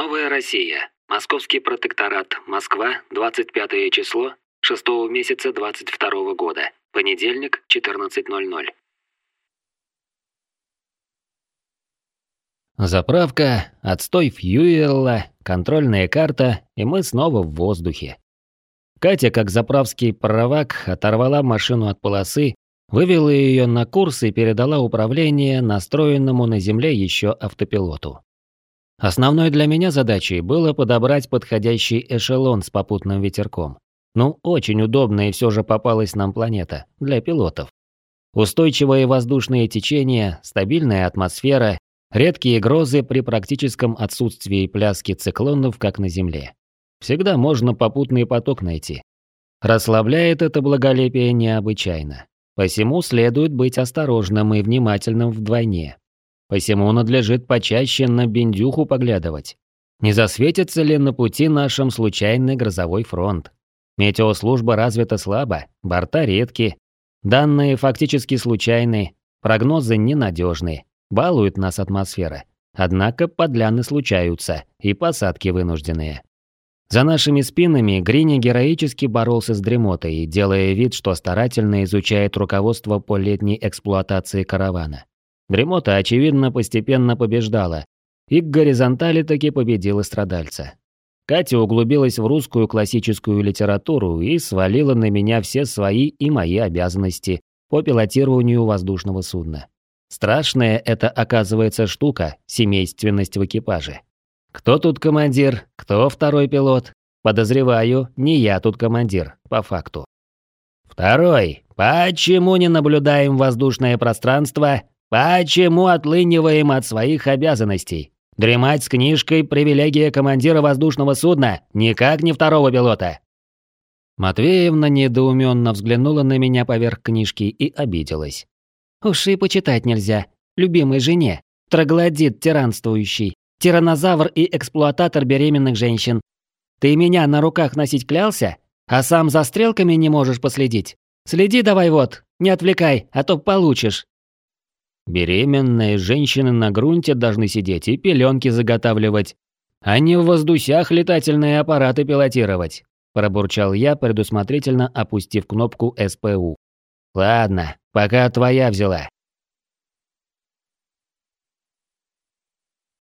Новая Россия. Московский протекторат. Москва. 25 число 6 месяца 22 года. Понедельник, 14.00. Заправка, отстой фьюэлла, контрольная карта, и мы снова в воздухе. Катя, как заправский правак, оторвала машину от полосы, вывела ее на курс и передала управление настроенному на земле еще автопилоту. Основной для меня задачей было подобрать подходящий эшелон с попутным ветерком. Ну, очень удобная все же попалась нам планета для пилотов. Устойчивое воздушное течение, стабильная атмосфера, редкие грозы при практическом отсутствии пляски циклонов, как на Земле. Всегда можно попутный поток найти. Расслабляет это благолепие необычайно. Посему следует быть осторожным и внимательным вдвойне. Посему надлежит почаще на бендюху поглядывать. Не засветится ли на пути нашем случайный грозовой фронт? Метеослужба развита слабо, борта редки, данные фактически случайны, прогнозы ненадежны, балует нас атмосфера. Однако подляны случаются и посадки вынужденные. За нашими спинами Грини героически боролся с дремотой, делая вид, что старательно изучает руководство по летней эксплуатации каравана. Дремота, очевидно, постепенно побеждала, и к горизонтали таки победила страдальца. Катя углубилась в русскую классическую литературу и свалила на меня все свои и мои обязанности по пилотированию воздушного судна. Страшная это, оказывается, штука – семейственность в экипаже. Кто тут командир, кто второй пилот? Подозреваю, не я тут командир, по факту. Второй. Почему не наблюдаем воздушное пространство? Почему отлыниваем от своих обязанностей? Дремать с книжкой – привилегия командира воздушного судна, никак не второго пилота. Матвеевна недоуменно взглянула на меня поверх книжки и обиделась. «Уж и почитать нельзя. Любимой жене. Троглодит тиранствующий. Тиранозавр и эксплуататор беременных женщин. Ты меня на руках носить клялся? А сам за стрелками не можешь последить? Следи давай вот, не отвлекай, а то получишь. Беременные женщины на грунте должны сидеть и пеленки заготавливать, а не в воздусях летательные аппараты пилотировать», пробурчал я, предусмотрительно опустив кнопку СПУ. «Ладно, пока твоя взяла.